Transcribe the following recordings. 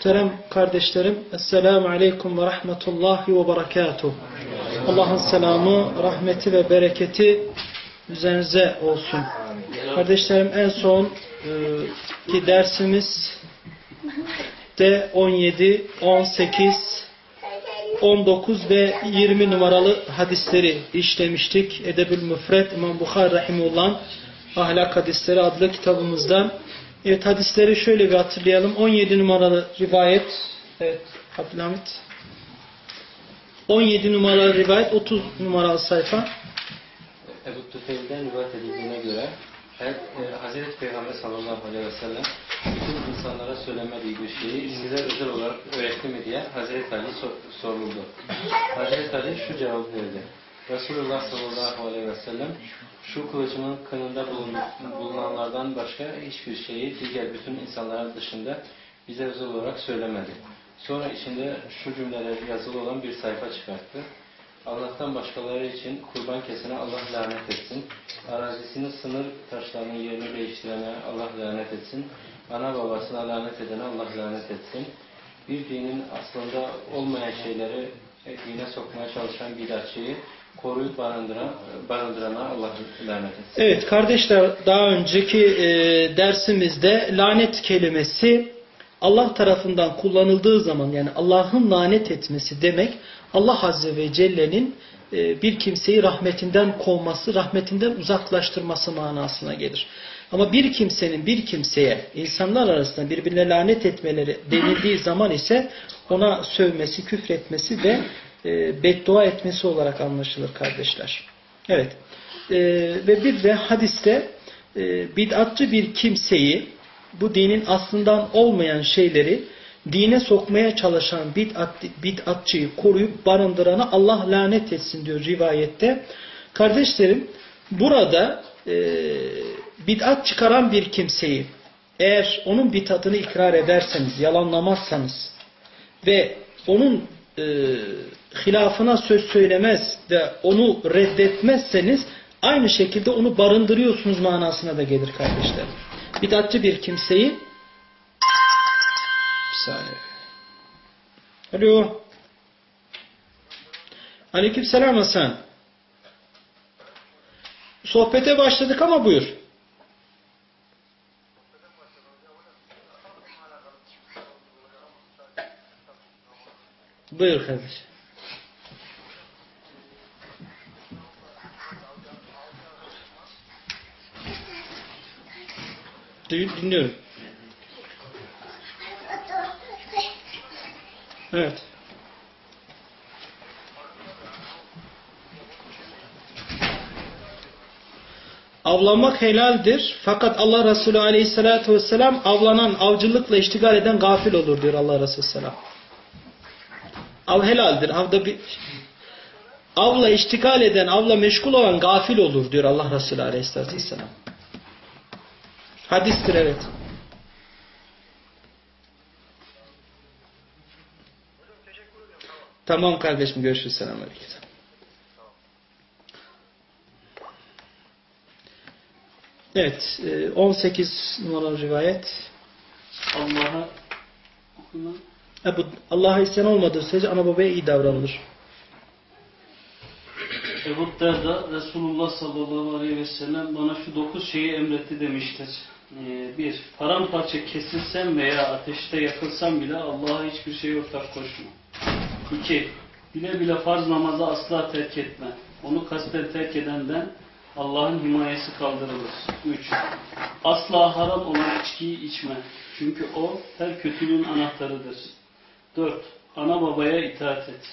Muhterem kardeşlerim, Esselamu Aleyküm ve Rahmetullahi ve Berekatuhu. Allah'ın selamı, rahmeti ve bereketi üzerinize olsun. Kardeşlerim en son e, ki dersimiz de 17, 18, 19 ve 20 numaralı hadisleri işlemiştik. Edebül Müfred İmam Bukhari Rahimullah'ın Ahlak Hadisleri adlı kitabımızdan. Evet hadisleri şöyle bir hatırlayalım. 17 numaralı rivayet. Evet Abdülhamit. 17 numaralı rivayet 30 numaralı sayfa. Ebu Tüfeil'den rivayet edildiğine göre her, e, Hazreti Peygamber sallallahu aleyhi ve sellem bütün insanlara söylemediği bir şeyi size özel olarak öğretti mi diye Hazreti Ali sor, soruldu. Hazreti Ali şu cevap verdi. Resulullah sallallahu aleyhi ve sellem şu kılıcımın kınında bulun, bulunanlardan başka hiçbir şeyi diğer bütün insanların dışında bize özel olarak söylemedi. Sonra içinde şu cümleler yazılı olan bir sayfa çıkarttı. Allah'tan başkaları için kurban kesene Allah lanet etsin. Arazisini sınır taşlarının yerini değiştirene Allah lanet etsin. Ana babasına lanet edene Allah lanet etsin. Bir dinin aslında olmayan şeyleri dine sokmaya çalışan bidatçıyı koruyup barındıran, barındırana Allah lanet etsin. Evet kardeşler daha önceki e, dersimizde lanet kelimesi Allah tarafından kullanıldığı zaman yani Allah'ın lanet etmesi demek Allah Azze ve Celle'nin e, bir kimseyi rahmetinden kovması, rahmetinden uzaklaştırması manasına gelir. Ama bir kimsenin bir kimseye insanlar arasında birbirine lanet etmeleri denildiği zaman ise ona sövmesi, küfretmesi ve e, beddua etmesi olarak anlaşılır kardeşler. Evet. E, ve bir de hadiste e, bid'atçı bir kimseyi bu dinin aslından olmayan şeyleri dine sokmaya çalışan bid'at, bid'atçıyı koruyup barındırana Allah lanet etsin diyor rivayette. Kardeşlerim burada e, bid'at çıkaran bir kimseyi eğer onun bid'atını ikrar ederseniz, yalanlamazsanız ve onun e, hilafına söz söylemez ve onu reddetmezseniz aynı şekilde onu barındırıyorsunuz manasına da gelir kardeşlerim. Bidatçı bir kimseyi bir saniye. Alo. Aleyküm selam Hasan. Sohbete başladık ama buyur. Buyur kardeşim. Dinliyorum. Evet. Avlanmak helaldir. Fakat Allah Resulü aleyhissalatü vesselam avlanan, avcılıkla iştigal eden gafil olur diyor Allah Resulü selam. Av helaldir. Avda bir avla iştigal eden, avla meşgul olan gafil olur diyor Allah Resulü aleyhissalatü vesselam. Hadistir evet. Tamam kardeşim görüşürüz. Selamünaleyküm. Evet. e, 18 numaralı rivayet. Allah'a okunan Allah'a isyan olmadığı sürece ana babaya iyi davranılır. Ebu Derda Resulullah sallallahu aleyhi ve sellem bana şu dokuz şeyi emretti demiştir. Ee, bir, paramparça kesilsem veya ateşte yakılsam bile Allah'a hiçbir şey ortak koşma. İki, bile bile farz namazı asla terk etme. Onu kasten terk edenden Allah'ın himayesi kaldırılır. Üç, asla haram olan içkiyi içme. Çünkü o her kötülüğün anahtarıdır. Dört, ana babaya itaat et.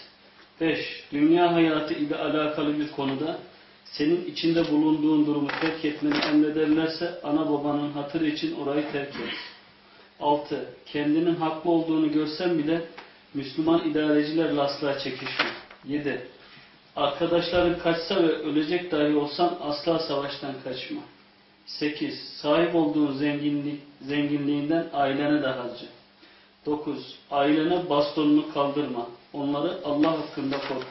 5. Dünya hayatı ile alakalı bir konuda senin içinde bulunduğun durumu terk etmeni emrederlerse ana babanın hatırı için orayı terk et. 6. Kendinin haklı olduğunu görsen bile Müslüman idarecilerle asla çekişme. 7. Arkadaşların kaçsa ve ölecek dahi olsan asla savaştan kaçma. 8. Sahip olduğun zenginlik, zenginliğinden ailene de harca. 9. Ailene bastonunu kaldırma. Onları Allah hakkında korkut.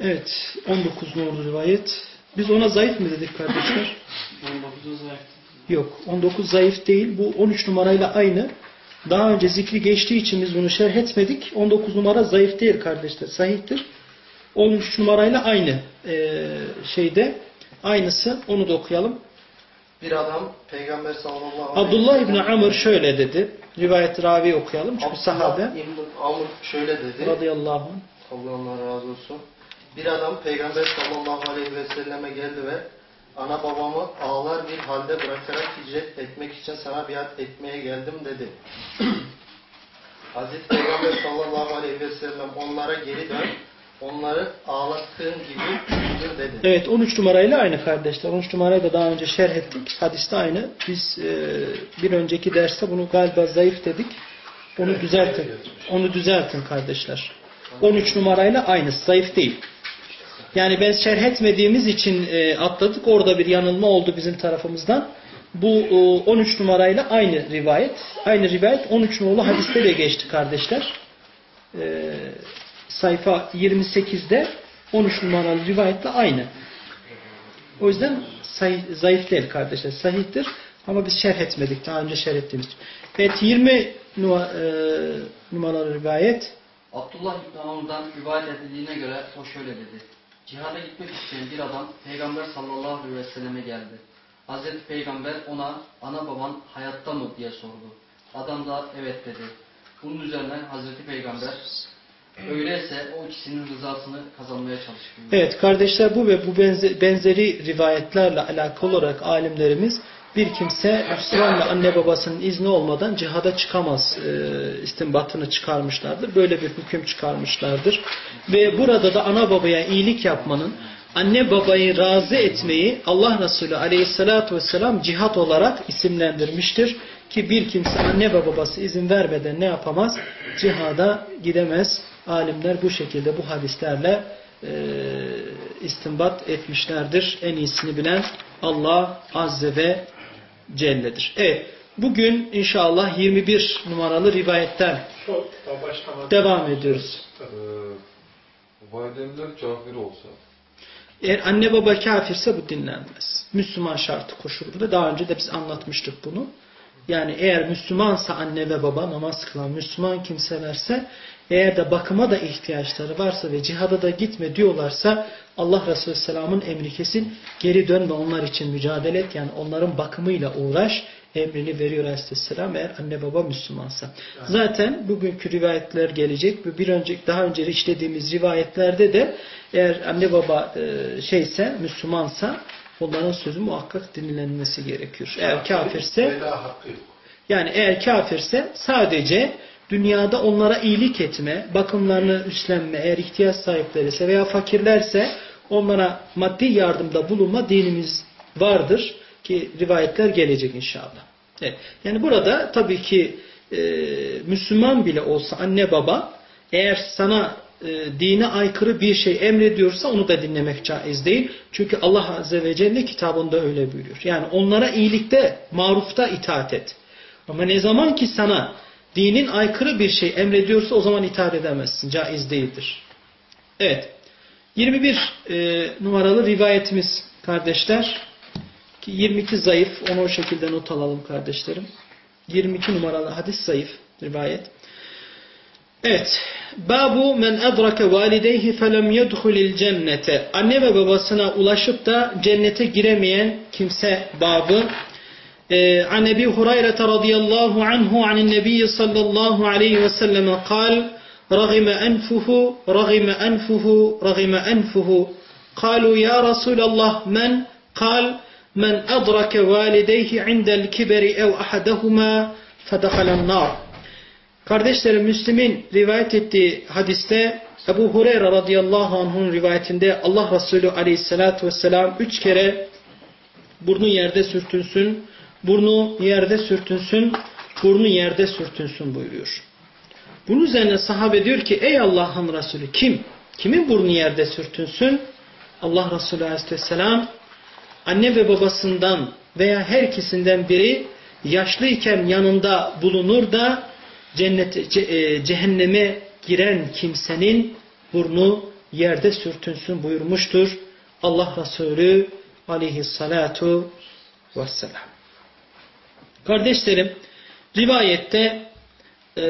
Evet. 19 numaralı rivayet. Biz ona zayıf mı dedik kardeşler? 19'a zayıf. Yok. 19 zayıf değil. Bu 13 numarayla aynı. Daha önce zikri geçtiği için biz bunu şerh etmedik. 19 numara zayıf değil kardeşler. Sahihtir. 13 numarayla aynı ee, şeyde. Aynısı. Onu da okuyalım. Bir adam Peygamber sallallahu aleyhi Abdullah ve İbni sellem Amr şöyle dedi. Rivayet ravi okuyalım. Çünkü Abdullah sahabe İbni Amr şöyle dedi. radıyallahu anh. Allah ondan razı olsun. Bir adam Peygamber sallallahu aleyhi ve selleme geldi ve ana babamı ağlar bir halde bırakarak hicret etmek için sana biat etmeye geldim dedi. Hazreti Peygamber sallallahu aleyhi ve sellem onlara geri dön. Onları ağlattığın gibi dedi. Evet 13 numarayla aynı kardeşler. 13 numarayı da daha önce şerh ettik. Hadiste aynı. Biz e, bir önceki derste bunu galiba zayıf dedik. Onu düzeltin. Onu düzeltin kardeşler. 13 numarayla aynı. Zayıf değil. Yani ben şerh etmediğimiz için e, atladık. Orada bir yanılma oldu bizim tarafımızdan. Bu e, 13 numarayla aynı rivayet. Aynı rivayet 13 numaralı hadiste de geçti kardeşler. E, sayfa 28'de 13 numaralı rivayetle aynı. O yüzden zayıf değil kardeşler. Sahihtir. Ama biz şerh etmedik. Daha önce şerh ettiğimiz. Evet 20 numara, e, numaralı rivayet. Abdullah İbni Amr'dan rivayet edildiğine göre o şöyle dedi. Cihada gitmek isteyen bir adam Peygamber sallallahu aleyhi ve selleme geldi. Hazreti Peygamber ona ana baban hayatta mı diye sordu. Adam da evet dedi. Bunun üzerine Hazreti Peygamber öyleyse o ikisinin rızasını kazanmaya çalışıyor. Evet kardeşler bu ve bu benze- benzeri rivayetlerle alakalı olarak alimlerimiz bir kimse Müslüman ve anne babasının izni olmadan cihada çıkamaz e, istinbatını çıkarmışlardır. Böyle bir hüküm çıkarmışlardır. Ve burada da ana babaya iyilik yapmanın anne babayı razı etmeyi Allah Resulü aleyhissalatü vesselam cihat olarak isimlendirmiştir. Ki bir kimse anne ve babası izin vermeden ne yapamaz? Cihada gidemez. Alimler bu şekilde bu hadislerle e, istinbat etmişlerdir. En iyisini bilen Allah Azze ve Celle'dir. Evet. Bugün inşallah 21 numaralı rivayetten devam ediyoruz. Ee, validemler kafir olsa Eğer anne baba kafirse bu dinlenmez. Müslüman şartı koşulur. Burada daha önce de biz anlatmıştık bunu. Yani eğer Müslümansa anne ve baba namaz kılan Müslüman kimselerse eğer de bakıma da ihtiyaçları varsa ve cihada da gitme diyorlarsa Allah Resulü Selam'ın emri kesin geri dön ve onlar için mücadele et. Yani onların bakımıyla uğraş emrini veriyor Aleyhisselam eğer anne baba Müslümansa. Zaten bugünkü rivayetler gelecek bir önceki daha önce işlediğimiz rivayetlerde de eğer anne baba e, şeyse Müslümansa onların sözü muhakkak dinlenmesi gerekiyor. Eğer kafirse yani eğer kafirse sadece dünyada onlara iyilik etme, bakımlarını üstlenme, eğer ihtiyaç sahipleri ise veya fakirlerse onlara maddi yardımda bulunma dinimiz vardır ki rivayetler gelecek inşallah. Evet. Yani burada tabii ki e, Müslüman bile olsa anne baba eğer sana e, dine aykırı bir şey emrediyorsa onu da dinlemek caiz değil. Çünkü Allah Azze ve Celle kitabında öyle buyuruyor. Yani onlara iyilikte, marufta itaat et. Ama ne zaman ki sana dinin aykırı bir şey emrediyorsa o zaman itaat edemezsin. Caiz değildir. Evet. 21 e, numaralı rivayetimiz kardeşler ki 22 zayıf onu o şekilde not alalım kardeşlerim. 22 numaralı hadis zayıf rivayet. Evet. Babu men edrake valideyhi felem yedhulil cennete. Anne ve babasına ulaşıp da cennete giremeyen kimse babı. Ee, an Ebi Hureyre radıyallahu anhu anin nebiyyi sallallahu aleyhi ve selleme kal رغم أنفه رغم أنفه رغم أنفه قالوا يا رسول الله من قال من أدرك والديه عند الكبر أو أحدهما فدخل النار Kardeşlerim Müslim'in rivayet ettiği hadiste Ebu Hureyre radıyallahu anh'un rivayetinde Allah Resulü aleyhissalatü vesselam üç kere burnu yerde sürtünsün, burnu yerde sürtünsün, burnu yerde sürtünsün buyuruyor. Bunun üzerine sahabe diyor ki ey Allah'ın Resulü kim? Kimin burnu yerde sürtünsün? Allah Resulü aleyhisselam anne ve babasından veya her ikisinden biri yaşlıyken yanında bulunur da cennete, ce, e, cehenneme giren kimsenin burnu yerde sürtünsün buyurmuştur. Allah Resulü aleyhissalatu vesselam. Kardeşlerim rivayette e,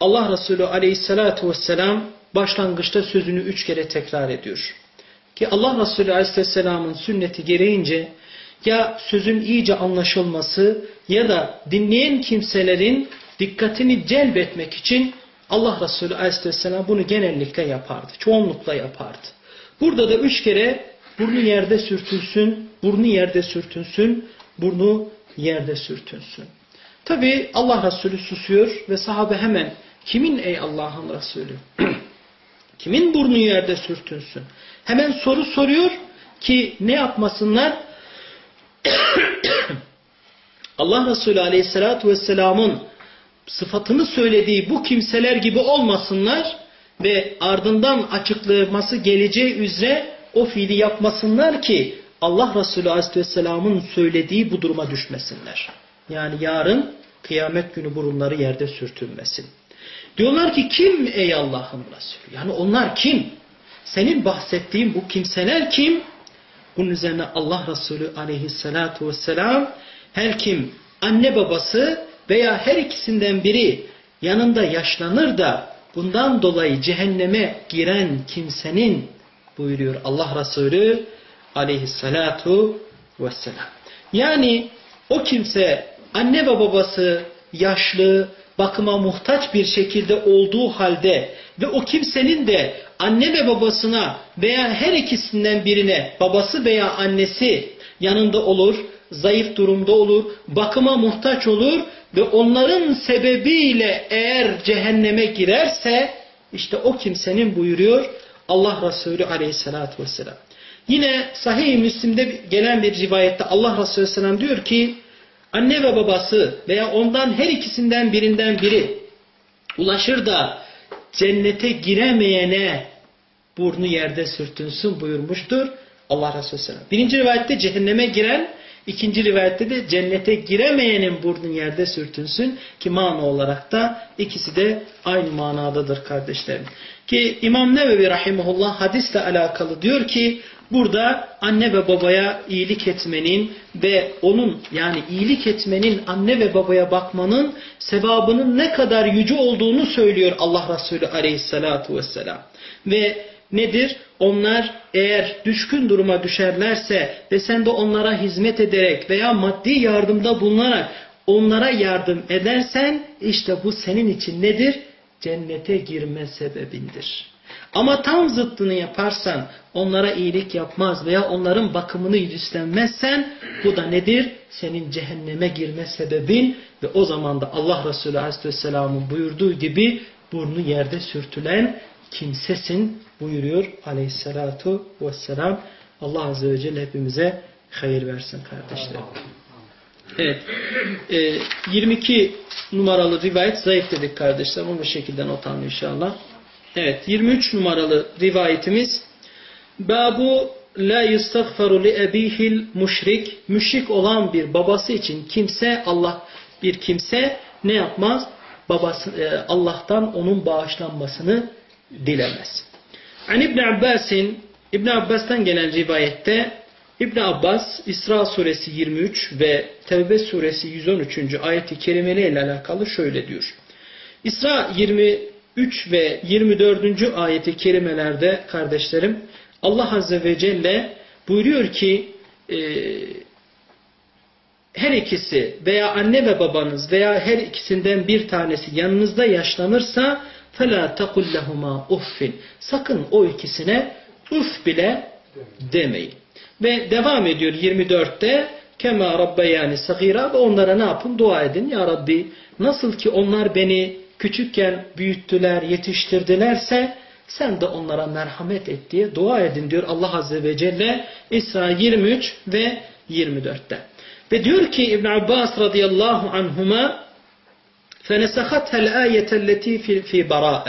Allah Resulü aleyhissalatu vesselam başlangıçta sözünü üç kere tekrar ediyor. Ki Allah Resulü aleyhisselamın sünneti gereğince ya sözün iyice anlaşılması ya da dinleyen kimselerin dikkatini celbetmek için Allah Resulü aleyhisselam bunu genellikle yapardı. Çoğunlukla yapardı. Burada da üç kere burnu yerde sürtünsün, burnu yerde sürtünsün, burnu yerde sürtünsün. Tabi Allah Resulü susuyor ve sahabe hemen kimin ey Allah'ın Resulü? kimin burnu yerde sürtünsün? Hemen soru soruyor ki ne yapmasınlar? Allah Resulü Aleyhisselatü Vesselam'ın sıfatını söylediği bu kimseler gibi olmasınlar ve ardından açıklaması geleceği üzere o fiili yapmasınlar ki Allah Resulü Aleyhisselam'ın söylediği bu duruma düşmesinler. Yani yarın kıyamet günü burunları yerde sürtünmesin. Diyorlar ki kim ey Allah'ın Resulü? Yani onlar kim? Senin bahsettiğin bu kimseler kim? Bunun üzerine Allah Resulü aleyhissalatu vesselam her kim anne babası veya her ikisinden biri yanında yaşlanır da bundan dolayı cehenneme giren kimsenin buyuruyor Allah Resulü aleyhissalatu vesselam. Yani o kimse anne ve babası yaşlı, bakıma muhtaç bir şekilde olduğu halde ve o kimsenin de anne ve babasına veya her ikisinden birine babası veya annesi yanında olur, zayıf durumda olur, bakıma muhtaç olur ve onların sebebiyle eğer cehenneme girerse işte o kimsenin buyuruyor Allah Resulü aleyhissalatü vesselam. Yine sahih-i Müslim'de gelen bir rivayette Allah Resulü aleyhisselam diyor ki anne ve babası veya ondan her ikisinden birinden biri ulaşır da cennete giremeyene burnu yerde sürtünsün buyurmuştur Allah Resulü Selam. Birinci rivayette cehenneme giren, ikinci rivayette de cennete giremeyenin burnu yerde sürtünsün ki mana olarak da ikisi de aynı manadadır kardeşlerim. Ki İmam Nevevi Rahimullah hadisle alakalı diyor ki Burada anne ve babaya iyilik etmenin ve onun yani iyilik etmenin anne ve babaya bakmanın sevabının ne kadar yüce olduğunu söylüyor Allah Resulü aleyhissalatu vesselam. Ve nedir? Onlar eğer düşkün duruma düşerlerse ve sen de onlara hizmet ederek veya maddi yardımda bulunarak onlara yardım edersen işte bu senin için nedir? Cennete girme sebebindir. Ama tam zıttını yaparsan, onlara iyilik yapmaz veya onların bakımını üstlenmezsen bu da nedir? Senin cehenneme girme sebebin ve o zaman da Allah Resulü Aleyhisselam'ın buyurduğu gibi burnu yerde sürtülen kimsesin buyuruyor Aleyhisselatu Vesselam. Allah Azze ve Celle hepimize hayır versin kardeşlerim. Evet. E, 22 numaralı rivayet zayıf dedik kardeşler. Onu bu şekilde not alın inşallah. Evet 23 numaralı rivayetimiz Babu la yustagfaru li ebihil müşrik müşrik olan bir babası için kimse Allah bir kimse ne yapmaz? Babası e, Allah'tan onun bağışlanmasını dilemez. An İbn Abbas'in İbn Abbas'tan gelen rivayette İbn Abbas İsra suresi 23 ve Tevbe suresi 113. ayeti kerimeleriyle alakalı şöyle diyor. İsra 23 ve 24. ayeti kerimelerde kardeşlerim Allah Azze ve Celle buyuruyor ki e, her ikisi veya anne ve babanız veya her ikisinden bir tanesi yanınızda yaşlanırsa فَلَا تَقُلْ لَهُمَا اُفِّنْ Sakın o ikisine uf bile demeyin. Ve devam ediyor 24'te kema rabbayani sagira ve onlara ne yapın? Dua edin. Ya Rabbi nasıl ki onlar beni küçükken büyüttüler, yetiştirdilerse sen de onlara merhamet et diye dua edin diyor Allah Azze ve Celle İsra 23 ve 24'te. Ve diyor ki İbn Abbas radıyallahu anhuma فَنَسَخَتْهَا الْآيَةَ الَّتِي فِي, فِي بَرَاءَ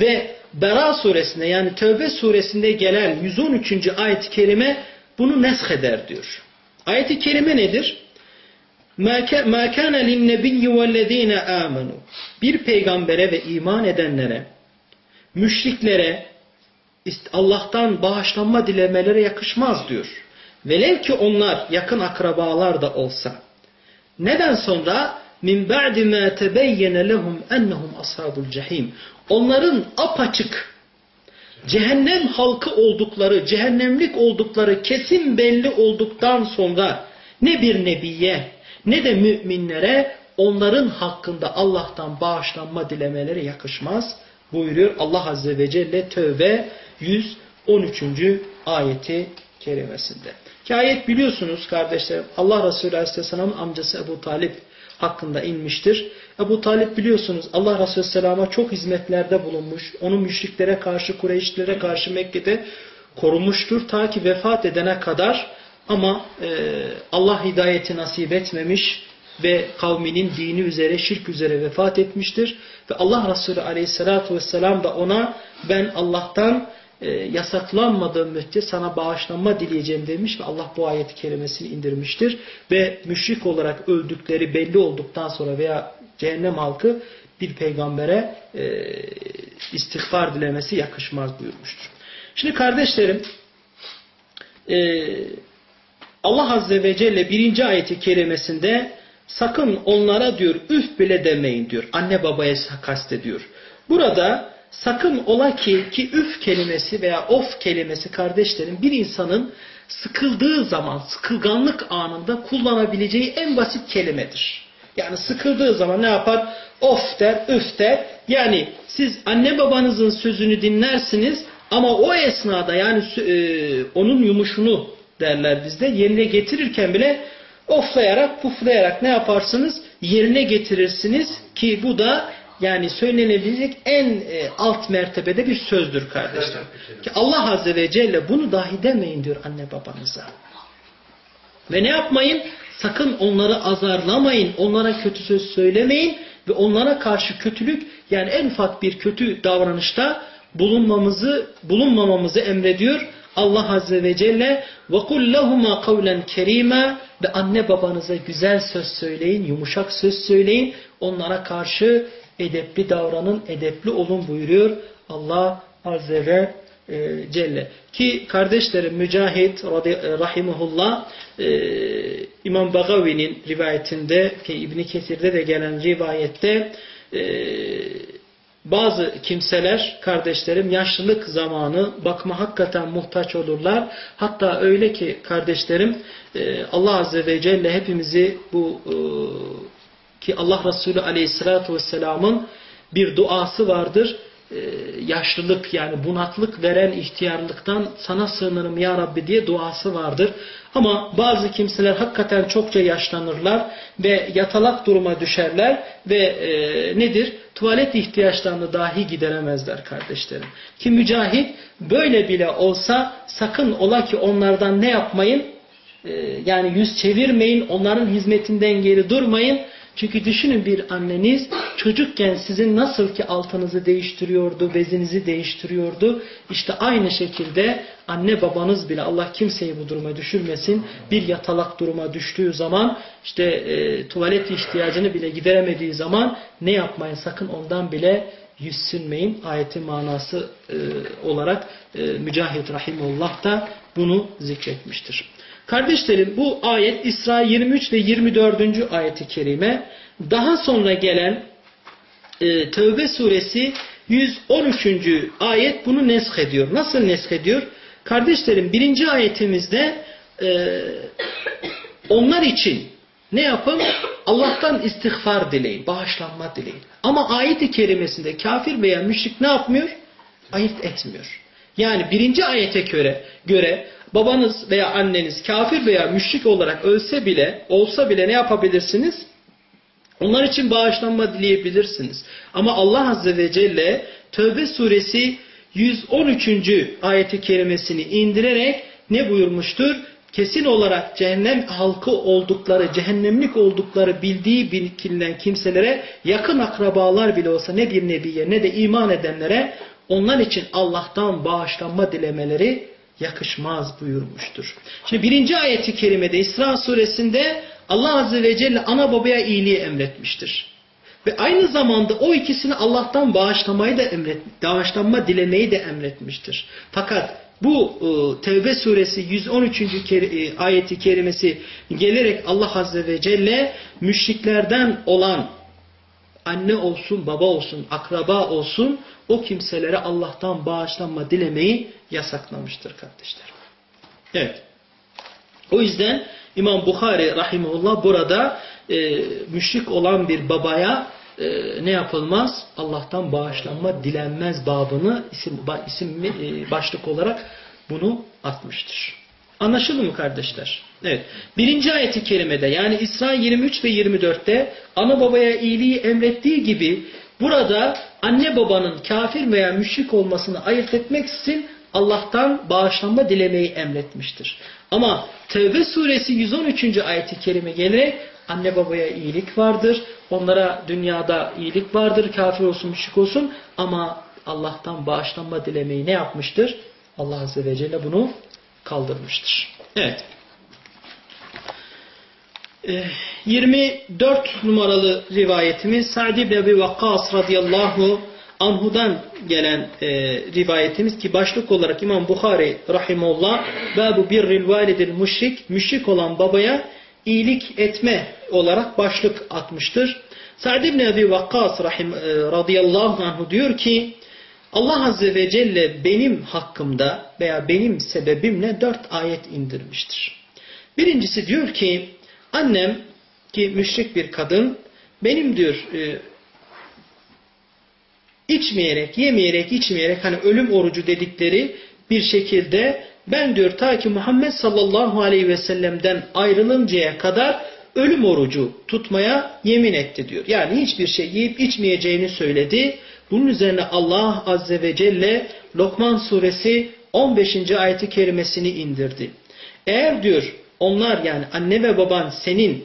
Ve Bera suresinde yani Tevbe suresinde gelen 113. ayet-i kerime bunu nesk eder diyor. Ayet-i kerime nedir? مَا كَانَ لِلنَّبِيِّ وَالَّذ۪ينَ آمَنُوا Bir peygambere ve iman edenlere, müşriklere, Allah'tan bağışlanma dilemelere yakışmaz diyor. Velev ki onlar yakın akrabalar da olsa. Neden sonra? min ba'di ma tebeyyene lehum ennehum ashabul cehim. Onların apaçık cehennem halkı oldukları, cehennemlik oldukları kesin belli olduktan sonra ne bir nebiye ne de müminlere onların hakkında Allah'tan bağışlanma dilemeleri yakışmaz buyuruyor Allah Azze ve Celle Tövbe 113. ayeti kerimesinde. Ki ayet biliyorsunuz kardeşlerim Allah Resulü Aleyhisselam'ın amcası Ebu Talip hakkında inmiştir. Ebu Talip biliyorsunuz Allah Resulü Selam'a çok hizmetlerde bulunmuş. Onu müşriklere karşı, Kureyşlilere karşı Mekke'de korumuştur. Ta ki vefat edene kadar ama e, Allah hidayeti nasip etmemiş ve kavminin dini üzere, şirk üzere vefat etmiştir. Ve Allah Resulü Aleyhisselatü Vesselam da ona ben Allah'tan e, müddetçe sana bağışlanma dileyeceğim demiş ve Allah bu ayet-i kerimesini indirmiştir. Ve müşrik olarak öldükleri belli olduktan sonra veya cehennem halkı bir peygambere e, dilemesi yakışmaz buyurmuştur. Şimdi kardeşlerim e, Allah Azze ve Celle birinci ayeti kerimesinde sakın onlara diyor üf bile demeyin diyor. Anne babaya kastediyor. Burada sakın ola ki ki üf kelimesi veya of kelimesi kardeşlerim bir insanın sıkıldığı zaman sıkılganlık anında kullanabileceği en basit kelimedir. Yani sıkıldığı zaman ne yapar? Of der, üf der. Yani siz anne babanızın sözünü dinlersiniz ama o esnada yani e, onun yumuşunu derler bizde yerine getirirken bile oflayarak, puflayarak ne yaparsınız? Yerine getirirsiniz ki bu da yani söylenebilecek en e, alt mertebede bir sözdür kardeşler. Ki Allah Azze ve Celle bunu dahi demeyin diyor anne babanıza. Ve ne yapmayın? Sakın onları azarlamayın, onlara kötü söz söylemeyin ve onlara karşı kötülük yani en ufak bir kötü davranışta bulunmamızı bulunmamamızı emrediyor. Allah Azze ve Celle وَقُلْ لَهُمَا قَوْلًا كَرِيمًا Ve anne babanıza güzel söz söyleyin, yumuşak söz söyleyin. Onlara karşı edepli davranın, edepli olun buyuruyor Allah Azze ve e, Celle. Ki kardeşlerim Mücahit rahimullah e, İmam Bagavi'nin rivayetinde ki İbni Kesir'de de gelen rivayette e, bazı kimseler kardeşlerim yaşlılık zamanı bakma hakikaten muhtaç olurlar. Hatta öyle ki kardeşlerim e, Allah Azze ve Celle hepimizi bu e, ki Allah Resulü Aleyhisselatü Vesselam'ın bir duası vardır. Ee, yaşlılık yani bunaklık veren ihtiyarlıktan sana sığınırım ya Rabbi diye duası vardır. Ama bazı kimseler hakikaten çokça yaşlanırlar ve yatalak duruma düşerler ve e, nedir? Tuvalet ihtiyaçlarını dahi gideremezler kardeşlerim. Ki mücahit böyle bile olsa sakın ola ki onlardan ne yapmayın? E, yani yüz çevirmeyin, onların hizmetinden geri durmayın. Çünkü düşünün bir anneniz çocukken sizin nasıl ki altınızı değiştiriyordu, bezinizi değiştiriyordu. İşte aynı şekilde anne babanız bile Allah kimseyi bu duruma düşürmesin. Bir yatalak duruma düştüğü zaman işte e, tuvalet ihtiyacını bile gideremediği zaman ne yapmayın sakın ondan bile yüzsünmeyin ayeti manası e, olarak e, Mücahit Rahimullah da bunu zikretmiştir. Kardeşlerim bu ayet İsra 23 ve 24. ayeti kerime daha sonra gelen e, Tevbe suresi 113. ayet bunu nesk ediyor. Nasıl nesk ediyor? Kardeşlerim birinci ayetimizde e, onlar için ne yapın? Allah'tan istiğfar dileyin, bağışlanma dileyin. Ama ayet-i kerimesinde kafir veya müşrik ne yapmıyor? Ayırt etmiyor. Yani birinci ayete göre, göre babanız veya anneniz kafir veya müşrik olarak ölse bile, olsa bile ne yapabilirsiniz? Onlar için bağışlanma dileyebilirsiniz. Ama Allah Azze ve Celle Tövbe suresi 113. ayeti kerimesini indirerek ne buyurmuştur? Kesin olarak cehennem halkı oldukları, cehennemlik oldukları bildiği bilinen kimselere yakın akrabalar bile olsa ne bir nebiye ne de iman edenlere onlar için Allah'tan bağışlanma dilemeleri yakışmaz buyurmuştur. Şimdi birinci ayeti kerimede İsra suresinde Allah Azze ve Celle ana babaya iyiliği emretmiştir. Ve aynı zamanda o ikisini Allah'tan bağışlamayı da emret, bağışlanma dilemeyi de emretmiştir. Fakat bu e, Tevbe suresi 113. Keri, e, ayeti kerimesi gelerek Allah Azze ve Celle müşriklerden olan anne olsun, baba olsun, akraba olsun o kimselere Allah'tan bağışlanma dilemeyi yasaklamıştır kardeşler. Evet. O yüzden İmam Bukhari rahimullah burada e, müşrik olan bir babaya e, ne yapılmaz? Allah'tan bağışlanma dilenmez babını isim, isim e, başlık olarak bunu atmıştır. Anlaşıldı mı kardeşler? Evet. Birinci ayeti kerimede yani İsra 23 ve 24'te ana babaya iyiliği emrettiği gibi burada anne babanın kafir veya müşrik olmasını ayırt etmek için Allah'tan bağışlanma dilemeyi emretmiştir. Ama Tevbe suresi 113. ayeti kerime gelerek anne babaya iyilik vardır. Onlara dünyada iyilik vardır. Kafir olsun, müşrik olsun. Ama Allah'tan bağışlanma dilemeyi ne yapmıştır? Allah Azze ve Celle bunu kaldırmıştır. Evet. 24 numaralı rivayetimiz Sa'd ibn Ebi Vakkas radıyallahu anhudan gelen e, rivayetimiz ki başlık olarak İmam Bukhari rahimullah Babu birril validil müşrik müşrik olan babaya iyilik etme olarak başlık atmıştır. Sa'd ibn Ebi Vakkas e, radıyallahu anhu diyor ki Allah Azze ve Celle benim hakkımda veya benim sebebimle dört ayet indirmiştir. Birincisi diyor ki annem ki müşrik bir kadın benim diyor e, içmeyerek, yemeyerek, içmeyerek hani ölüm orucu dedikleri bir şekilde ben diyor ta ki Muhammed sallallahu aleyhi ve sellem'den ayrılıncaya kadar ölüm orucu tutmaya yemin etti diyor. Yani hiçbir şey yiyip içmeyeceğini söyledi. Bunun üzerine Allah azze ve celle Lokman suresi 15. ayeti kerimesini indirdi. Eğer diyor onlar yani anne ve baban senin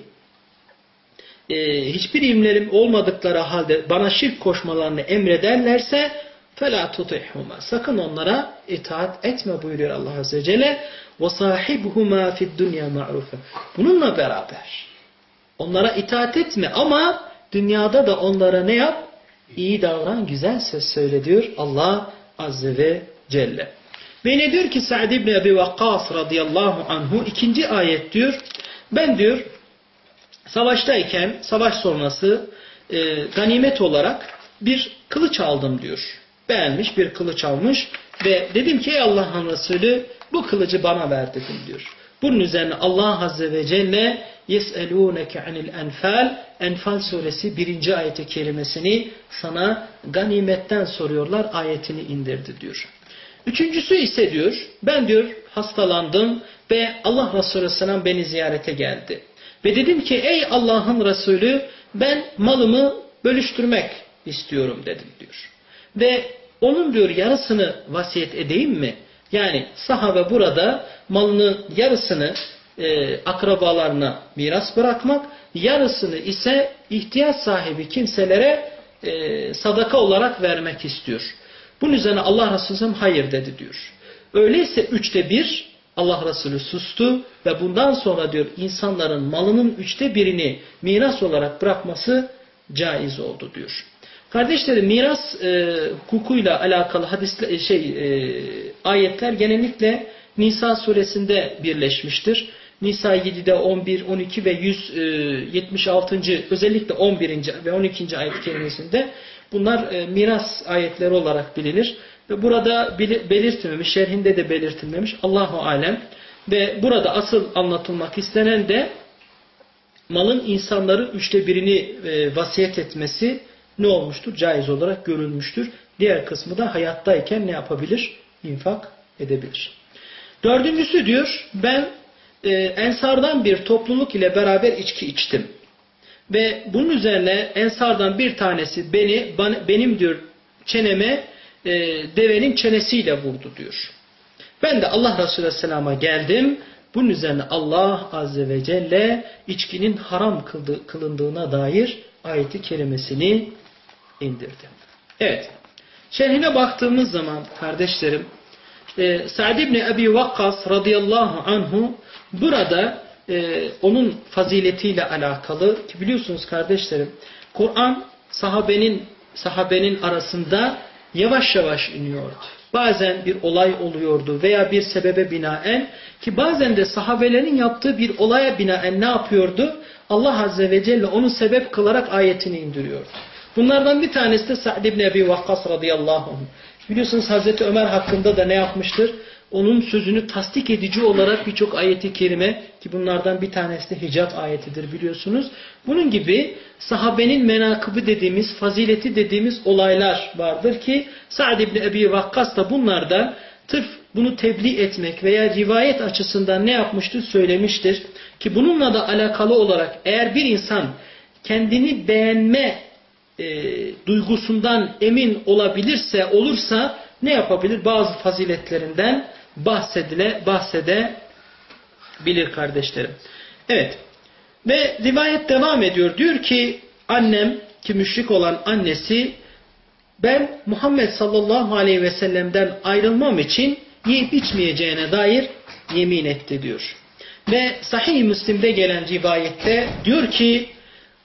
e, hiçbir ilimlerim olmadıkları halde bana şirk koşmalarını emrederlerse فَلَا تُطِعْهُمَا Sakın onlara itaat etme buyuruyor Allah Azze ve Celle. وَصَاحِبْهُمَا فِي الدُّنْيَا مَعْرُوفًا Bununla beraber onlara itaat etme ama dünyada da onlara ne yap? İyi davran, güzel söz söyle diyor Allah Azze ve Celle. Ne diyor ki Sa'd ibn Ebi Vakkas radıyallahu anhu ikinci ayet diyor. Ben diyor savaştayken savaş sonrası e, ganimet olarak bir kılıç aldım diyor. Beğenmiş bir kılıç almış ve dedim ki ey Allah'ın Resulü bu kılıcı bana ver dedim diyor. Bunun üzerine Allah Azze ve Celle يَسْأَلُونَكَ عَنِ الْاَنْفَالِ Enfal suresi birinci ayeti kelimesini sana ganimetten soruyorlar ayetini indirdi diyor. Üçüncüsü ise diyor ben diyor hastalandım ve Allah Resulü Selam beni ziyarete geldi. Ve dedim ki ey Allah'ın Resulü ben malımı bölüştürmek istiyorum dedim diyor. Ve onun diyor yarısını vasiyet edeyim mi? Yani sahabe burada malının yarısını e, akrabalarına miras bırakmak, yarısını ise ihtiyaç sahibi kimselere e, sadaka olarak vermek istiyor. Bunun üzerine Allah Resulü hayır dedi diyor. Öyleyse üçte bir Allah Resulü sustu ve bundan sonra diyor insanların malının üçte birini miras olarak bırakması caiz oldu diyor. Kardeşlerim miras e, hukukuyla alakalı hadisle, şey e, ayetler genellikle Nisa suresinde birleşmiştir. Nisa 7'de 11, 12 ve 176. özellikle 11. ve 12. ayet kelimesinde bunlar e, miras ayetleri olarak bilinir. Ve burada belirtilmemiş, şerhinde de belirtilmemiş. Allahu alem. Ve burada asıl anlatılmak istenen de malın insanların üçte birini e, vasiyet etmesi ne olmuştur? Caiz olarak görülmüştür. Diğer kısmı da hayattayken ne yapabilir? İnfak edebilir. Dördüncüsü diyor, ben e, ensardan bir topluluk ile beraber içki içtim. Ve bunun üzerine ensardan bir tanesi beni, benim diyor çeneme e, devenin çenesiyle vurdu diyor. Ben de Allah Resulü Aleyhisselam'a geldim. Bunun üzerine Allah Azze ve Celle içkinin haram kılındığına dair ayeti kerimesini indirdi. Evet. Şerhine baktığımız zaman kardeşlerim Sa'd ibn Ebi Vakkas radıyallahu anhu burada e, onun faziletiyle alakalı ki biliyorsunuz kardeşlerim Kur'an sahabenin sahabenin arasında yavaş yavaş iniyordu. Bazen bir olay oluyordu veya bir sebebe binaen ki bazen de sahabelerin yaptığı bir olaya binaen ne yapıyordu? Allah Azze ve Celle onu sebep kılarak ayetini indiriyordu. Bunlardan bir tanesi de Sa'd ibn Ebi Vakkas radıyallahu anh. Biliyorsunuz Hazreti Ömer hakkında da ne yapmıştır? Onun sözünü tasdik edici olarak birçok ayeti kerime ki bunlardan bir tanesi de Hicat ayetidir biliyorsunuz. Bunun gibi sahabenin menakıbı dediğimiz, fazileti dediğimiz olaylar vardır ki Sa'd ibn Ebi Vakkas da bunlardan tıf bunu tebliğ etmek veya rivayet açısından ne yapmıştır söylemiştir. Ki bununla da alakalı olarak eğer bir insan kendini beğenme e, duygusundan emin olabilirse, olursa ne yapabilir? Bazı faziletlerinden bahsedile, bahsedebilir kardeşlerim. Evet. Ve rivayet devam ediyor. Diyor ki annem ki müşrik olan annesi ben Muhammed sallallahu aleyhi ve sellem'den ayrılmam için yiyip içmeyeceğine dair yemin etti diyor. Ve Sahih-i Müslim'de gelen rivayette diyor ki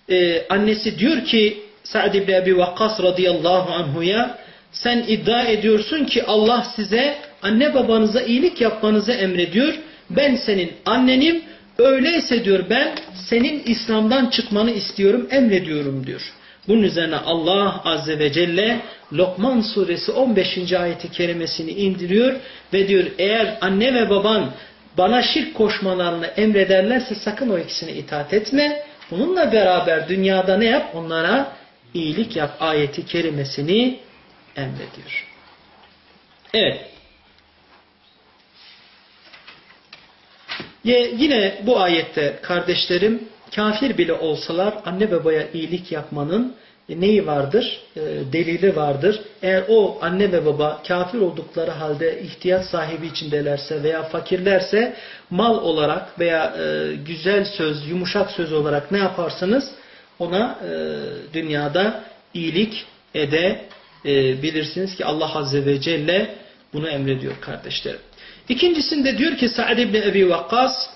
e, annesi diyor ki Sa'd ibn Ebi Vakkas radıyallahu anhuya sen iddia ediyorsun ki Allah size anne babanıza iyilik yapmanızı emrediyor. Ben senin annenim. Öyleyse diyor ben senin İslam'dan çıkmanı istiyorum, emrediyorum diyor. Bunun üzerine Allah Azze ve Celle Lokman suresi 15. ayeti kerimesini indiriyor ve diyor eğer anne ve baban bana şirk koşmalarını emrederlerse sakın o ikisine itaat etme. Bununla beraber dünyada ne yap? Onlara iyilik yap ayeti kerimesini emrediyor. Evet. Yine bu ayette kardeşlerim kafir bile olsalar anne babaya iyilik yapmanın neyi vardır? E, delili vardır. Eğer o anne ve baba kafir oldukları halde ihtiyaç sahibi içindelerse veya fakirlerse mal olarak veya e, güzel söz, yumuşak söz olarak ne yaparsınız? Ona e, dünyada iyilik edebilirsiniz ki Allah Azze ve Celle bunu emrediyor kardeşlerim. İkincisinde diyor ki Sa'd ibn Ebi Vakkas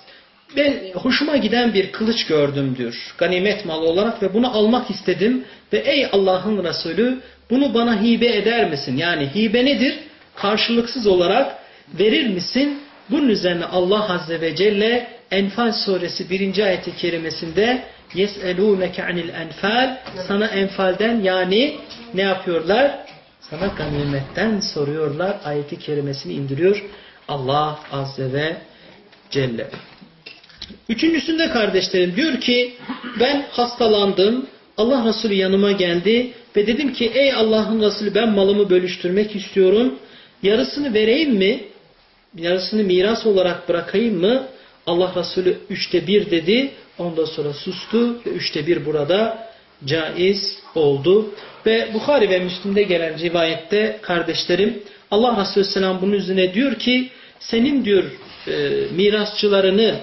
ben hoşuma giden bir kılıç gördüm diyor. Ganimet malı olarak ve bunu almak istedim. Ve ey Allah'ın Resulü bunu bana hibe eder misin? Yani hibe nedir? Karşılıksız olarak verir misin? Bunun üzerine Allah Azze ve Celle Enfal suresi 1. ayeti kerimesinde يَسْأَلُونَكَ عَنِ الْاَنْفَالِ Sana enfalden yani ne yapıyorlar? Sana ganimetten soruyorlar. Ayeti kerimesini indiriyor. Allah Azze ve Celle. Üçüncüsünde kardeşlerim diyor ki ben hastalandım. Allah Resulü yanıma geldi ve dedim ki ey Allah'ın Resulü ben malımı bölüştürmek istiyorum. Yarısını vereyim mi? Yarısını miras olarak bırakayım mı? Allah Resulü üçte bir dedi. Ondan sonra sustu ve üçte bir burada caiz oldu. Ve Bukhari ve Müslim'de gelen rivayette kardeşlerim Allah Resulü Selam bunun üzerine diyor ki senin diyor e, mirasçılarını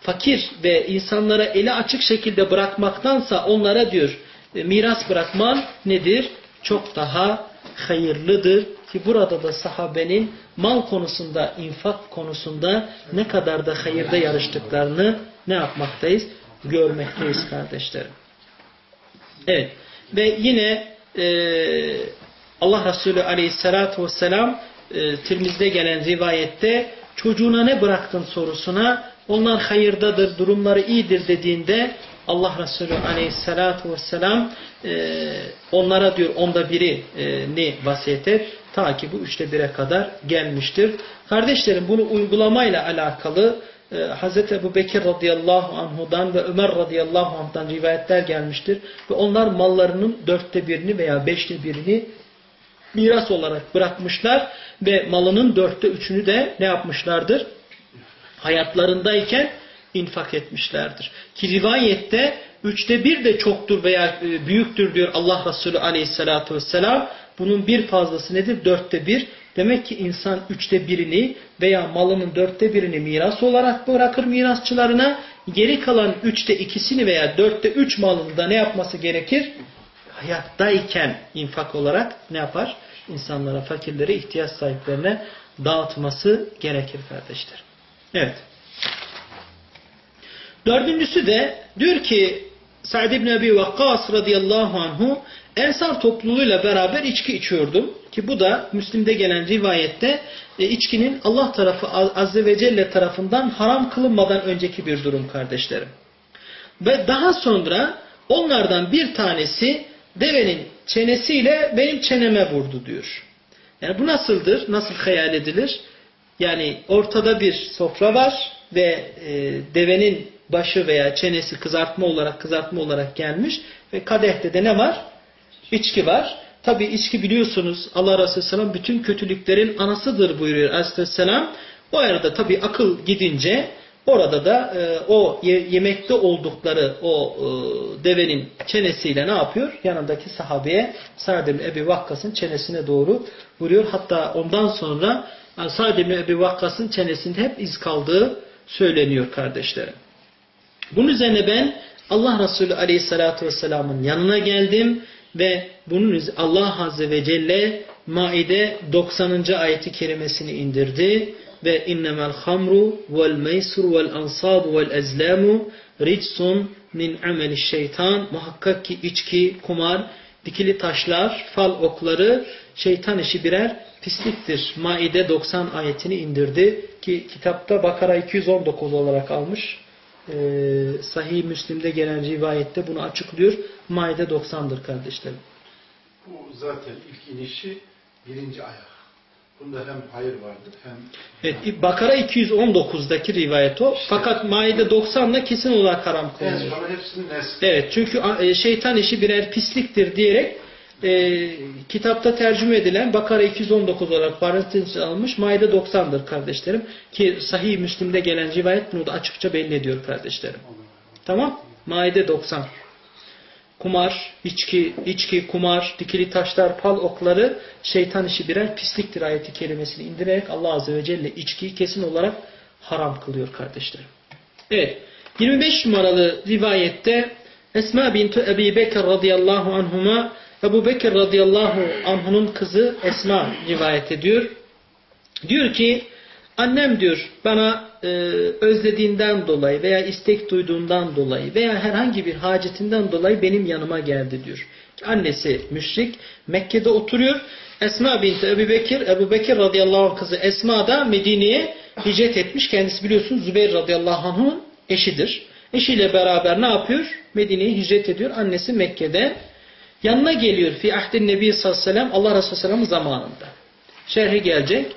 fakir ve insanlara eli açık şekilde bırakmaktansa onlara diyor e, miras bırakman nedir? Çok daha hayırlıdır. Ki burada da sahabenin mal konusunda, infak konusunda ne kadar da hayırda yarıştıklarını ne yapmaktayız? Görmekteyiz kardeşlerim. Evet. Ve yine e, Allah Resulü aleyhissalatu vesselam e, Tirmiz'de gelen rivayette çocuğuna ne bıraktın sorusuna onlar hayırdadır, durumları iyidir dediğinde Allah Resulü aleyhissalatu vesselam e, onlara diyor onda biri e, vasiyet et ta ki bu üçte bire kadar gelmiştir. Kardeşlerim bunu uygulamayla alakalı Hz. Ebu Bekir radıyallahu anhudan ve Ömer radıyallahu anh'dan rivayetler gelmiştir. Ve onlar mallarının dörtte birini veya beşte birini miras olarak bırakmışlar ve malının dörtte üçünü de ne yapmışlardır? Hayatlarındayken infak etmişlerdir. Ki rivayette üçte bir de çoktur veya e, büyüktür diyor Allah Resulü aleyhissalatu vesselam. Bunun bir fazlası nedir? Dörtte bir. Demek ki insan üçte birini veya malının dörtte birini miras olarak bırakır mirasçılarına. Geri kalan üçte ikisini veya dörtte üç malını da ne yapması gerekir? Hayattayken infak olarak ne yapar? İnsanlara, fakirlere, ihtiyaç sahiplerine dağıtması gerekir kardeşler. Evet. Dördüncüsü de diyor ki Sa'd ibn Ebi Vakkas radıyallahu anhu Ensar topluluğuyla beraber içki içiyordum. Ki bu da Müslim'de gelen rivayette e, içkinin Allah tarafı Azze ve Celle tarafından haram kılınmadan önceki bir durum kardeşlerim. Ve daha sonra onlardan bir tanesi devenin çenesiyle benim çeneme vurdu diyor. Yani bu nasıldır? Nasıl hayal edilir? Yani ortada bir sofra var ve e, devenin başı veya çenesi kızartma olarak kızartma olarak gelmiş ve kadehte de ne var? İçki var. Tabi içki biliyorsunuz Allah Resulü Selam bütün kötülüklerin anasıdır buyuruyor Aleyhisselam. O arada tabi akıl gidince orada da e, o ye, yemekte oldukları o e, devenin çenesiyle ne yapıyor? Yanındaki sahabeye Sa'd ibn Ebi Vakkas'ın çenesine doğru vuruyor. Hatta ondan sonra Sa'd ibn Ebi Vakkas'ın çenesinde hep iz kaldığı söyleniyor kardeşlerim. Bunun üzerine ben Allah Resulü Aleyhisselatü Vesselam'ın yanına geldim ve bunun Allah Azze ve Celle Maide 90. ayeti kerimesini indirdi ve innemel hamru vel meysur vel ansabu vel ezlamu ricsun min ameli şeytan muhakkak ki içki, kumar, dikili taşlar, fal okları şeytan işi birer pisliktir. Maide 90 ayetini indirdi ki kitapta Bakara 219 olarak almış e, Sahih Müslim'de gelen rivayette bunu açıklıyor. Maide 90'dır kardeşlerim. Bu zaten ilk inişi birinci ayak. Bunda hem hayır vardır hem... Evet, Bakara 219'daki rivayet o. Fakat Maide 90'da kesin olarak haram kılınıyor. sonra hepsinin nesli. Evet çünkü e, şeytan işi birer pisliktir diyerek e, kitapta tercüme edilen Bakara 219 olarak parantez almış Maide 90'dır kardeşlerim. Ki Sahih Müslim'de gelen rivayet bunu da açıkça belli ediyor kardeşlerim. Tamam? Maide 90. Kumar, içki, içki, kumar, dikili taşlar, pal okları şeytan işi birer pisliktir ayeti kelimesini indirerek Allah Azze ve Celle içkiyi kesin olarak haram kılıyor kardeşlerim. Evet. 25 numaralı rivayette Esma binti Ebi Bekir radıyallahu anhuma Ebu Bekir radıyallahu anhunun kızı Esma rivayet ediyor. Diyor ki annem diyor bana e, özlediğinden dolayı veya istek duyduğundan dolayı veya herhangi bir hacetinden dolayı benim yanıma geldi diyor. Annesi müşrik Mekke'de oturuyor. Esma binti Ebu Bekir, Ebu Bekir radıyallahu anh kızı Esma da Medine'ye hicret etmiş. Kendisi biliyorsunuz Zübeyir radıyallahu anh'ın eşidir. Eşiyle beraber ne yapıyor? Medine'ye hicret ediyor. Annesi Mekke'de. Yanına geliyor fi ahdin nebi sallallahu aleyhi ve sellem Allah Resulü sallallahu zamanında. Şerhi gelecek.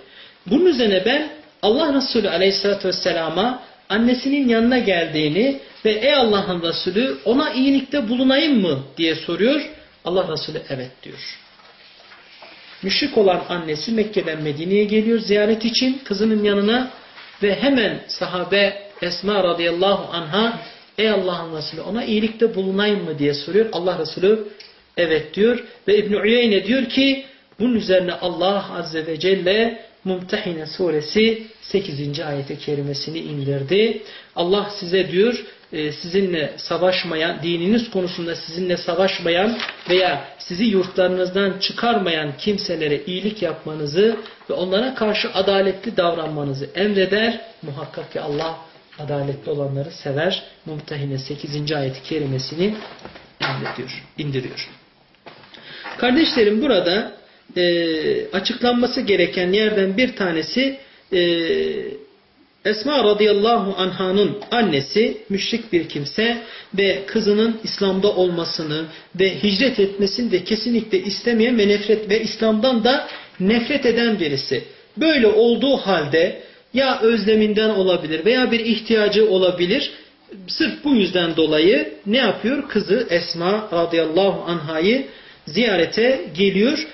Bunun üzerine ben Allah Resulü aleyhissalatü vesselama annesinin yanına geldiğini ve ey Allah'ın Resulü ona iyilikte bulunayım mı diye soruyor. Allah Resulü evet diyor. Müşrik olan annesi Mekke'den Medine'ye geliyor ziyaret için kızının yanına ve hemen sahabe Esma radıyallahu anha ey Allah'ın Resulü ona iyilikte bulunayım mı diye soruyor. Allah Resulü evet diyor ve İbn Uyeyne diyor ki bunun üzerine Allah azze ve celle Mumtehine suresi 8. ayete kerimesini indirdi. Allah size diyor e, sizinle savaşmayan, dininiz konusunda sizinle savaşmayan veya sizi yurtlarınızdan çıkarmayan kimselere iyilik yapmanızı ve onlara karşı adaletli davranmanızı emreder. Muhakkak ki Allah adaletli olanları sever. Mumtehine 8. ayeti kerimesini indiriyor. indiriyor. Kardeşlerim burada e, açıklanması gereken yerden bir tanesi e, Esma radıyallahu anhanın annesi müşrik bir kimse ve kızının İslam'da olmasını ve hicret etmesini de kesinlikle istemeyen ve nefret ve İslam'dan da nefret eden birisi. Böyle olduğu halde ya özleminden olabilir veya bir ihtiyacı olabilir. Sırf bu yüzden dolayı ne yapıyor? Kızı Esma radıyallahu anhayı ziyarete geliyor.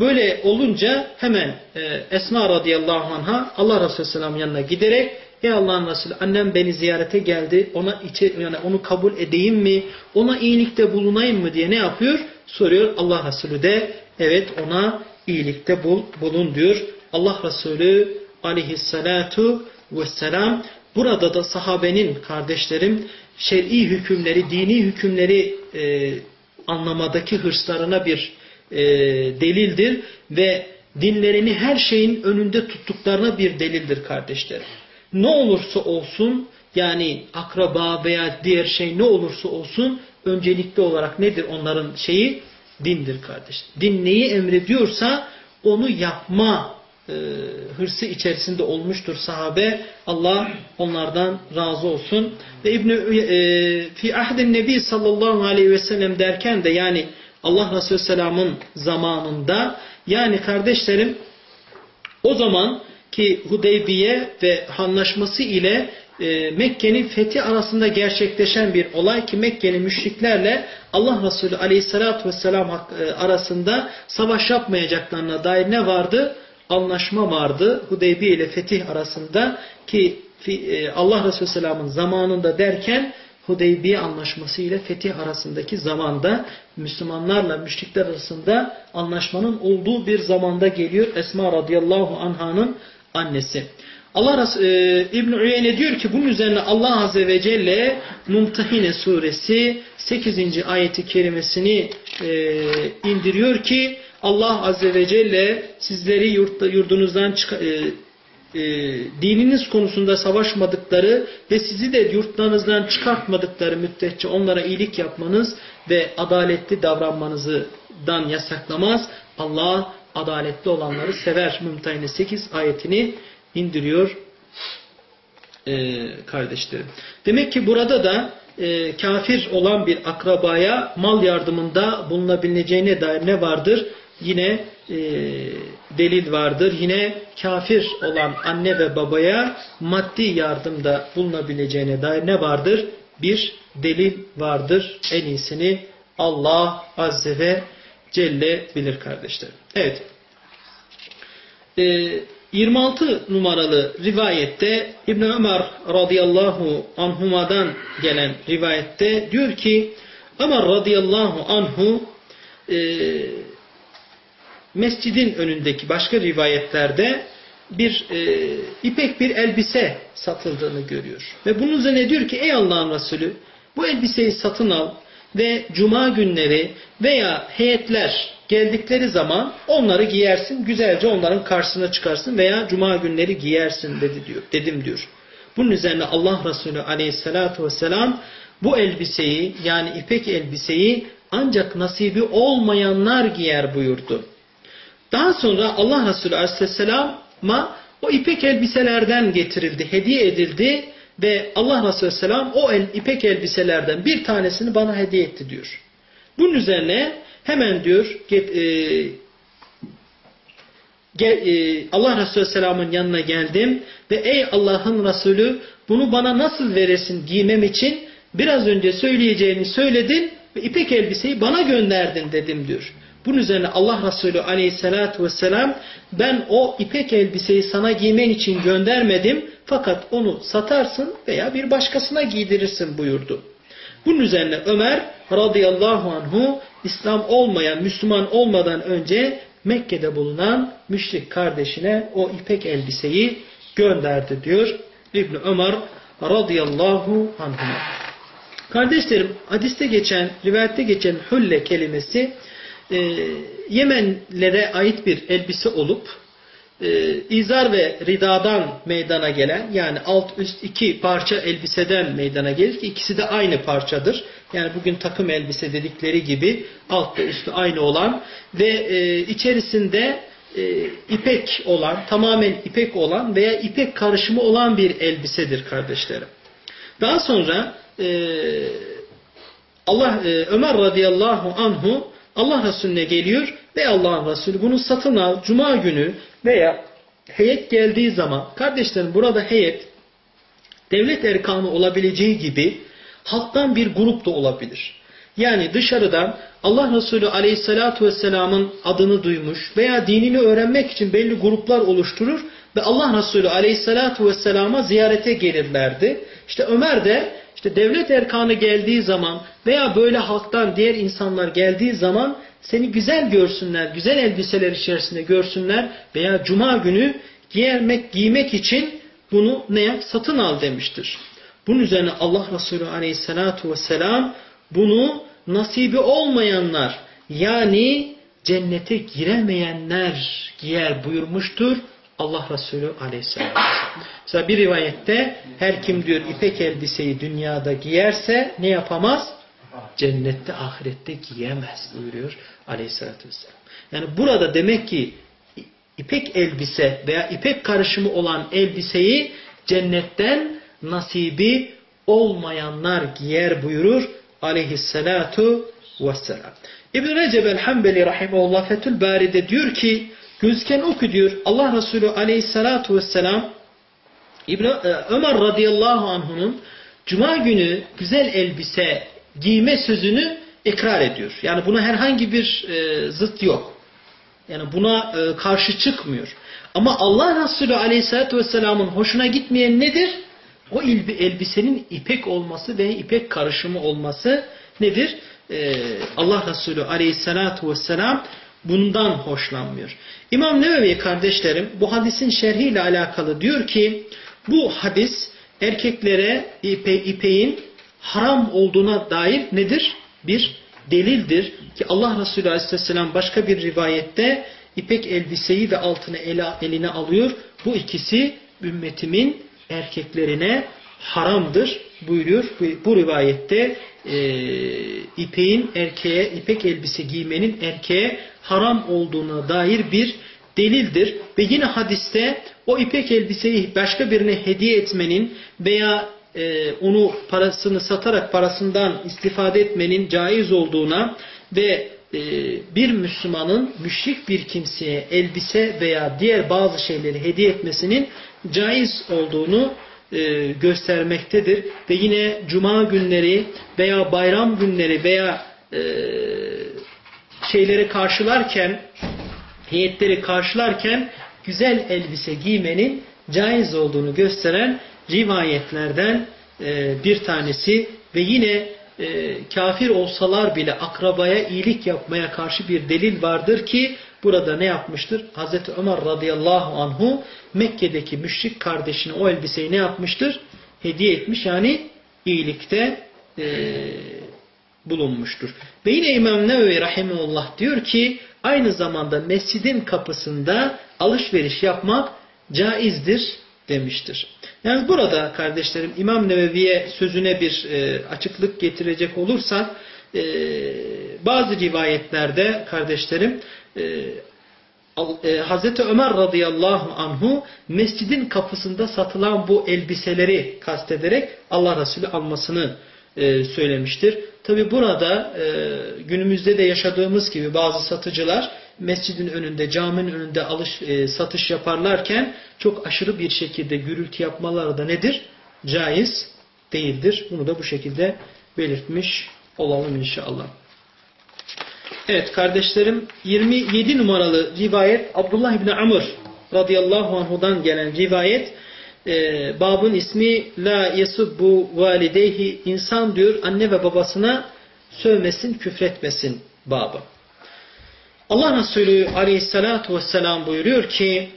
Böyle olunca hemen e, Esma radıyallahu anha Allah Resulü selam yanına giderek Ey Allah'ın Resulü annem beni ziyarete geldi. Ona içe, yani onu kabul edeyim mi? Ona iyilikte bulunayım mı diye ne yapıyor? Soruyor. Allah Resulü de evet ona iyilikte bul, bulun diyor. Allah Resulü aleyhissalatu vesselam burada da sahabenin kardeşlerim şer'i hükümleri, dini hükümleri e, anlamadaki hırslarına bir e, delildir ve dinlerini her şeyin önünde tuttuklarına bir delildir kardeşlerim. Ne olursa olsun yani akraba veya diğer şey ne olursa olsun öncelikli olarak nedir onların şeyi? Dindir kardeş. Din neyi emrediyorsa onu yapma e, hırsı içerisinde olmuştur sahabe. Allah onlardan razı olsun. Ve İbn e, fi ahdin Nebi sallallahu aleyhi ve sellem derken de yani Allah Resulü selamın zamanında yani kardeşlerim o zaman ki Hudeybiye ve anlaşması ile e, Mekke'nin fethi arasında gerçekleşen bir olay ki Mekke'nin müşriklerle Allah Resulü aleyhissalatü vesselam e, arasında savaş yapmayacaklarına dair ne vardı? Anlaşma vardı. Hudeybiye ile fetih arasında ki e, Allah Resulü selamın zamanında derken Hudeybiye anlaşması ile fetih arasındaki zamanda Müslümanlarla müşrikler arasında anlaşmanın olduğu bir zamanda geliyor. Esma radıyallahu anhanın annesi. Allah Res e, İbn Uyeyne diyor ki bunun üzerine Allah Azze ve Celle Mumtahine suresi 8. ayeti kerimesini e, indiriyor ki Allah Azze ve Celle sizleri yurt, yurdunuzdan e, e, dininiz konusunda savaşmadıkları ve sizi de yurtlarınızdan çıkartmadıkları müddetçe onlara iyilik yapmanız ve adaletli davranmanızdan yasaklamaz. Allah adaletli olanları sever. Mümtehine 8 ayetini indiriyor e, kardeşlerim. Demek ki burada da e, kafir olan bir akrabaya mal yardımında bulunabileceğine dair ne vardır? Yine e, delil vardır. Yine kafir olan anne ve babaya maddi yardımda bulunabileceğine dair ne vardır? Bir delil vardır. En iyisini Allah Azze ve Celle bilir kardeşlerim. Evet. Ee, 26 numaralı rivayette İbn Ömer radıyallahu anhuma'dan gelen rivayette diyor ki Ömer radıyallahu anhu e, mescidin önündeki başka rivayetlerde bir e, ipek bir elbise satıldığını görüyor. Ve bunun üzerine diyor ki ey Allah'ın Resulü bu elbiseyi satın al ve cuma günleri veya heyetler geldikleri zaman onları giyersin, güzelce onların karşısına çıkarsın veya cuma günleri giyersin dedi diyor, dedim diyor. Bunun üzerine Allah Resulü aleyhissalatu vesselam bu elbiseyi yani ipek elbiseyi ancak nasibi olmayanlar giyer buyurdu. Daha sonra Allah Resulü aleyhisselama o ipek elbiselerden getirildi, hediye edildi ve Allah Resulü Aleyhisselam o el, ipek elbiselerden bir tanesini bana hediye etti diyor. Bunun üzerine hemen diyor get, e, e, Allah Resulü Aleyhisselam'ın yanına geldim ve ey Allah'ın Resulü bunu bana nasıl veresin giymem için biraz önce söyleyeceğini söyledin ve ipek elbiseyi bana gönderdin dedim diyor. Bunun üzerine Allah Resulü aleyhissalatü vesselam ben o ipek elbiseyi sana giymen için göndermedim fakat onu satarsın veya bir başkasına giydirirsin buyurdu. Bunun üzerine Ömer radıyallahu anhu İslam olmayan, Müslüman olmadan önce Mekke'de bulunan müşrik kardeşine o ipek elbiseyi gönderdi diyor İbn Ömer radıyallahu anhu. Kardeşlerim hadiste geçen, rivayette geçen hülle kelimesi e, Yemenlere ait bir elbise olup e, izar ve ridadan meydana gelen yani alt üst iki parça elbiseden meydana gelir ki ikisi de aynı parçadır. Yani bugün takım elbise dedikleri gibi altta üstü aynı olan ve e, içerisinde e, ipek olan, tamamen ipek olan veya ipek karışımı olan bir elbisedir kardeşlerim. Daha sonra e, Allah e, Ömer radıyallahu anhu Allah Resulüne geliyor ve Allah'ın Resulü bunu satın al cuma günü veya heyet geldiği zaman kardeşlerim burada heyet devlet erkanı olabileceği gibi halktan bir grup da olabilir. Yani dışarıdan Allah Resulü aleyhissalatu vesselamın adını duymuş veya dinini öğrenmek için belli gruplar oluşturur ve Allah Resulü aleyhissalatu vesselama ziyarete gelirlerdi. İşte Ömer de işte devlet erkanı geldiği zaman veya böyle halktan diğer insanlar geldiği zaman seni güzel görsünler, güzel elbiseler içerisinde görsünler veya cuma günü giyermek, giymek için bunu ne yap? Satın al demiştir. Bunun üzerine Allah Resulü aleyhissalatu vesselam bunu nasibi olmayanlar yani cennete giremeyenler giyer buyurmuştur Allah Resulü aleyhisselam. Mesela bir rivayette her kim diyor ipek elbiseyi dünyada giyerse ne yapamaz? Cennette ahirette giyemez buyuruyor aleyhissalatü vesselam. Yani burada demek ki ipek elbise veya ipek karışımı olan elbiseyi cennetten nasibi olmayanlar giyer buyurur aleyhissalatu vesselam. İbn-i Recep el-Hambeli rahimahullah Fethül Bari'de diyor ki gözken oku diyor Allah Resulü aleyhissalatu vesselam İbn e, Ömer radıyallahu anh'unun cuma günü güzel elbise giyme sözünü ikrar ediyor. Yani buna herhangi bir e, zıt yok. Yani buna e, karşı çıkmıyor. Ama Allah Resulü aleyhissalatü vesselamın hoşuna gitmeyen nedir? O elbisenin ipek olması ve ipek karışımı olması nedir? Ee, Allah Resulü aleyhissalatu vesselam bundan hoşlanmıyor. İmam Nevevi kardeşlerim bu hadisin şerhiyle alakalı diyor ki bu hadis erkeklere ipe, ipeğin haram olduğuna dair nedir? Bir delildir ki Allah Resulü aleyhisselam başka bir rivayette ipek elbiseyi ve altını eline alıyor. Bu ikisi ümmetimin erkeklerine haramdır buyuruyor. Bu, rivayette e, ipeğin erkeğe, ipek elbise giymenin erkeğe haram olduğuna dair bir delildir. Ve yine hadiste o ipek elbiseyi başka birine hediye etmenin veya e, onu parasını satarak parasından istifade etmenin caiz olduğuna ve e, bir Müslümanın müşrik bir kimseye elbise veya diğer bazı şeyleri hediye etmesinin caiz olduğunu e, göstermektedir. Ve yine cuma günleri veya bayram günleri veya e, şeyleri karşılarken heyetleri karşılarken güzel elbise giymenin caiz olduğunu gösteren rivayetlerden e, bir tanesi ve yine e, kafir olsalar bile akrabaya iyilik yapmaya karşı bir delil vardır ki burada ne yapmıştır? Hazreti Ömer radıyallahu anhu Mekke'deki müşrik kardeşine o elbiseyi ne yapmıştır? Hediye etmiş yani iyilikte e, bulunmuştur. Ve yine İmam Nevevi Rahimullah diyor ki aynı zamanda mescidin kapısında alışveriş yapmak caizdir demiştir. Yani burada kardeşlerim İmam Nevevi'ye sözüne bir e, açıklık getirecek olursak e, bazı rivayetlerde kardeşlerim e, e, Hazreti Ömer radıyallahu anhu mescidin kapısında satılan bu elbiseleri kastederek Allah Resulü almasını e, söylemiştir. Tabi burada e, günümüzde de yaşadığımız gibi bazı satıcılar mescidin önünde, caminin önünde alış, e, satış yaparlarken çok aşırı bir şekilde gürültü yapmaları da nedir? Caiz değildir. Bunu da bu şekilde belirtmiş olalım inşallah. Evet kardeşlerim 27 numaralı rivayet Abdullah İbni Amr radıyallahu anhudan gelen rivayet e, babın ismi La yesubbu valideyhi insan diyor anne ve babasına sövmesin küfretmesin babı. Allah Resulü aleyhissalatu vesselam buyuruyor ki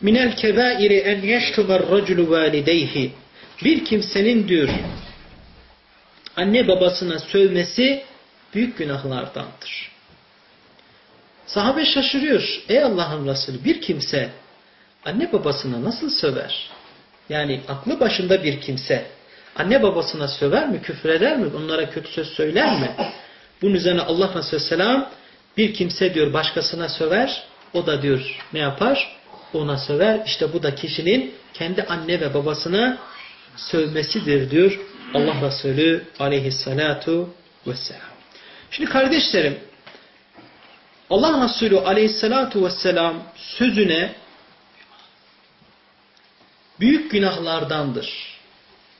minel kebairi en yeştumer raculu valideyhi bir kimsenin diyor anne babasına sövmesi büyük günahlardandır. Sahabe şaşırıyor. Ey Allah'ın Resulü bir kimse anne babasına nasıl söver? Yani aklı başında bir kimse Anne babasına söver mi? Küfreder mi? Onlara kötü söz söyler mi? Bunun üzerine Allah Resulü Selam bir kimse diyor başkasına söver. O da diyor ne yapar? Ona söver. İşte bu da kişinin kendi anne ve babasına sövmesidir diyor Allah Resulü aleyhissalatu vesselam. Şimdi kardeşlerim Allah Resulü aleyhissalatu vesselam sözüne büyük günahlardandır.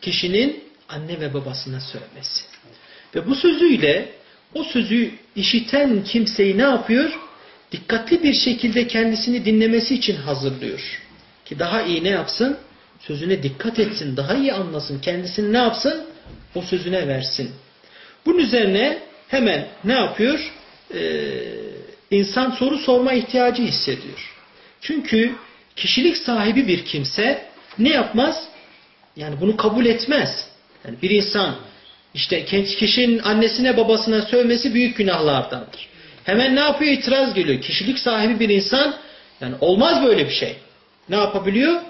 Kişinin anne ve babasına söylemesi. Ve bu sözüyle o sözü işiten kimseyi ne yapıyor? Dikkatli bir şekilde kendisini dinlemesi için hazırlıyor. Ki daha iyi ne yapsın? Sözüne dikkat etsin, daha iyi anlasın. Kendisini ne yapsın? O sözüne versin. Bunun üzerine hemen ne yapıyor? Ee, insan soru sorma ihtiyacı hissediyor. Çünkü kişilik sahibi bir kimse ne yapmaz? Yani bunu kabul etmez. Yani bir insan işte kişinin annesine babasına sövmesi büyük günahlardandır. Hemen ne yapıyor? İtiraz geliyor. Kişilik sahibi bir insan yani olmaz böyle bir şey. Ne yapabiliyor?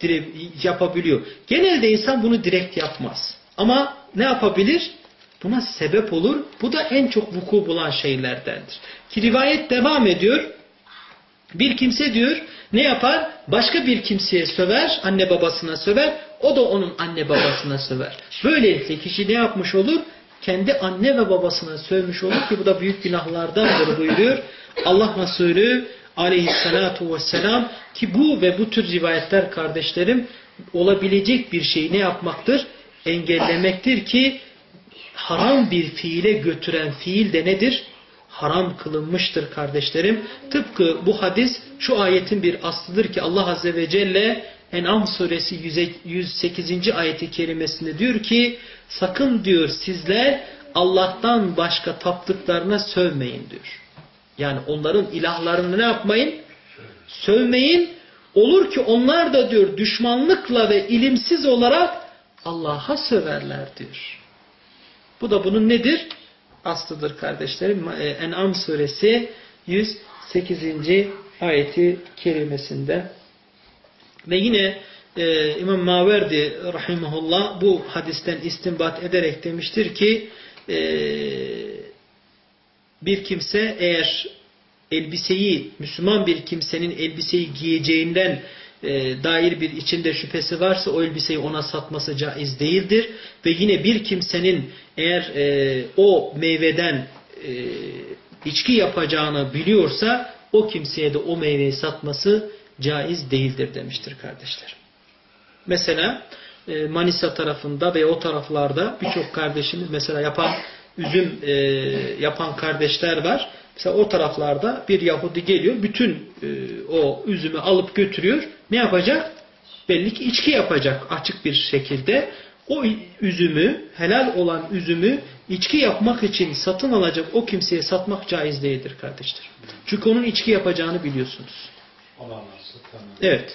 Direkt yapabiliyor. Genelde insan bunu direkt yapmaz. Ama ne yapabilir? Buna sebep olur. Bu da en çok vuku bulan şeylerdendir. Ki rivayet devam ediyor. Bir kimse diyor ne yapar? Başka bir kimseye söver, anne babasına söver. O da onun anne babasına söver. Böylelikle kişi ne yapmış olur? Kendi anne ve babasına sövmüş olur ki bu da büyük günahlardandır buyuruyor. Allah Resulü aleyhissalatu vesselam ki bu ve bu tür rivayetler kardeşlerim olabilecek bir şeyi ne yapmaktır? Engellemektir ki haram bir fiile götüren fiil de nedir? Haram kılınmıştır kardeşlerim. Tıpkı bu hadis şu ayetin bir aslıdır ki Allah Azze ve Celle En'am suresi 108. ayeti kerimesinde diyor ki sakın diyor sizler Allah'tan başka taptıklarına sövmeyin diyor. Yani onların ilahlarını ne yapmayın? Sövmeyin. Olur ki onlar da diyor düşmanlıkla ve ilimsiz olarak Allah'a söverler diyor. Bu da bunun nedir? Aslıdır kardeşlerim. En'am suresi 108. ayeti kerimesinde. Ve yine e, İmam Maverdi rahimahullah bu hadisten istinbat ederek demiştir ki e, bir kimse eğer elbiseyi, Müslüman bir kimsenin elbiseyi giyeceğinden e, dair bir içinde şüphesi varsa o elbiseyi ona satması caiz değildir. Ve yine bir kimsenin eğer e, o meyveden e, içki yapacağını biliyorsa o kimseye de o meyveyi satması caiz değildir demiştir kardeşler. Mesela e, Manisa tarafında ve o taraflarda birçok kardeşimiz mesela yapan üzüm e, yapan kardeşler var. Mesela o taraflarda bir Yahudi geliyor, bütün e, o üzümü alıp götürüyor. Ne yapacak? Belli ki içki yapacak açık bir şekilde. O üzümü, helal olan üzümü içki yapmak için satın alacak o kimseye satmak caiz değildir kardeşler. Çünkü onun içki yapacağını biliyorsunuz. Evet.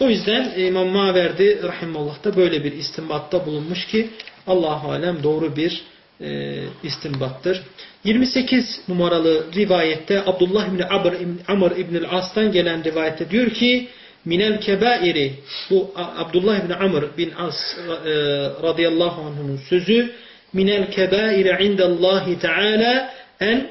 O yüzden İmam Maverdi Rahimullah da böyle bir istinbatta bulunmuş ki Allah alem doğru bir e, istinbattır. 28 numaralı rivayette Abdullah ibn Amr, Amr ibn As'tan gelen rivayette diyor ki minel kebairi bu Abdullah ibn Amr bin As e, radıyallahu anh'ın sözü minel kebairi indallahi teala en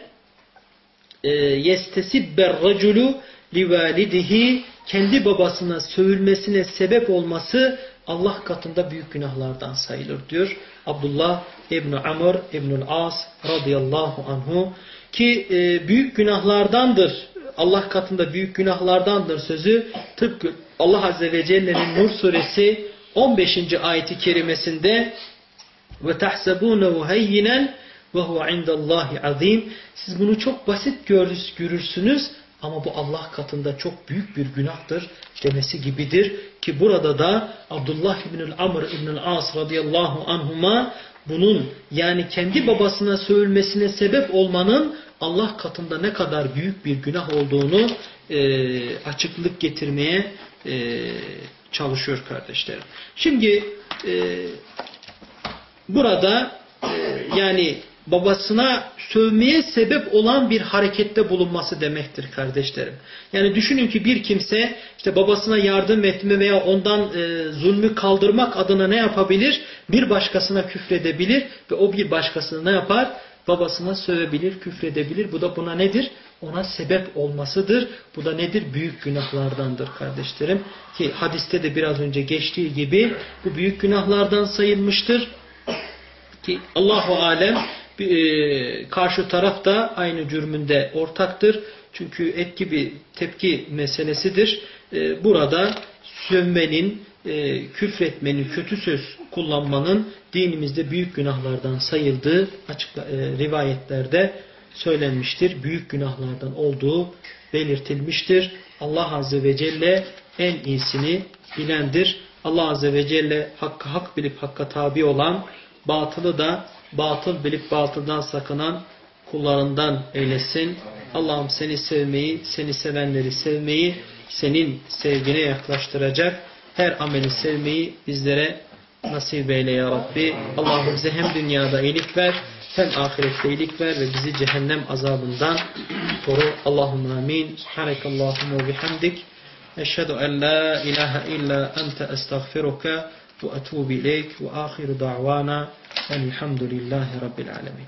e, yestesibber raculu livalidihi kendi babasına sövülmesine sebep olması Allah katında büyük günahlardan sayılır diyor. Abdullah İbn Amr İbnül As radıyallahu anhu ki e, büyük günahlardandır. Allah katında büyük günahlardandır sözü tıpkı Allah Azze ve Celle'nin Nur suresi 15. ayeti kerimesinde ve tahsabunehu heyyinen ve huve indallahi azim. Siz bunu çok basit görürsünüz ama bu Allah katında çok büyük bir günahtır demesi gibidir. Ki burada da Abdullah İbnül Amr İbnül As radıyallahu anhuma bunun yani kendi babasına sövülmesine sebep olmanın Allah katında ne kadar büyük bir günah olduğunu e, açıklık getirmeye e, çalışıyor kardeşlerim. Şimdi e, burada e, yani babasına sövmeye sebep olan bir harekette bulunması demektir kardeşlerim. Yani düşünün ki bir kimse işte babasına yardım etme veya ondan e, zulmü kaldırmak adına ne yapabilir? Bir başkasına küfredebilir ve o bir başkasına ne yapar? Babasına sövebilir, küfredebilir. Bu da buna nedir? Ona sebep olmasıdır. Bu da nedir? Büyük günahlardandır kardeşlerim. Ki hadiste de biraz önce geçtiği gibi bu büyük günahlardan sayılmıştır. Ki Allahu alem karşı taraf da aynı cürmünde ortaktır. Çünkü etki bir tepki meselesidir. E, burada sövmenin, e, küfretmenin, kötü söz kullanmanın dinimizde büyük günahlardan sayıldığı açık rivayetlerde söylenmiştir. Büyük günahlardan olduğu belirtilmiştir. Allah Azze ve Celle en iyisini bilendir. Allah Azze ve Celle hakkı hak bilip hakka tabi olan, batılı da batıl bilip batıldan sakınan kullarından eylesin. Allah'ım seni sevmeyi, seni sevenleri sevmeyi, senin sevgine yaklaştıracak her ameli sevmeyi bizlere nasip eyle ya Rabbi. Allah'ım bize hem dünyada iyilik ver, hem ahirette iyilik ver ve bizi cehennem azabından koru. Allahümme amin. Subhanekallahumma ve bihamdik. Eşhedü en la ilahe illa ente estağfiruka وأتوب إليك وآخر دعوانا أن الحمد لله رب العالمين.